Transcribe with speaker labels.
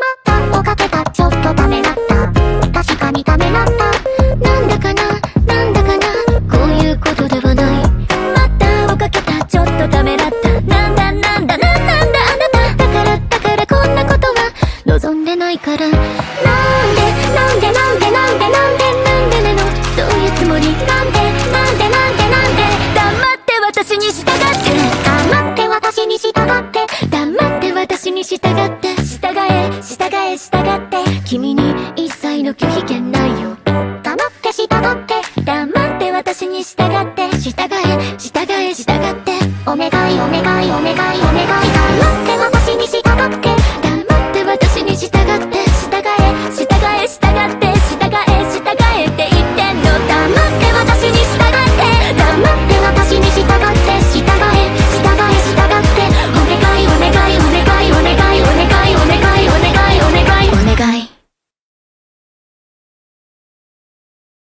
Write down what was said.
Speaker 1: またおかけた、ちょっとダメだった。確かにダメだった。
Speaker 2: なんだかな、なんだかな、こういうことではない。またをかけた、ちょっとダメだった。なんだなんだなんなんだあなた。だから、だからこんなことは望んでないから。なんで、
Speaker 1: なんで？なんで？なんで？なんで？
Speaker 2: なんでなの？どういうつもり？なんで、なんで？なんで？なんで？黙って私に従って。
Speaker 1: 黙って私に従って。
Speaker 2: 黙って私に従って。従え、従え、従って。君に一切の拒否権ないよ。
Speaker 1: 黙って従って。
Speaker 2: 黙って私に従って従え従え従って
Speaker 1: お願いお願いお願いお願い黙って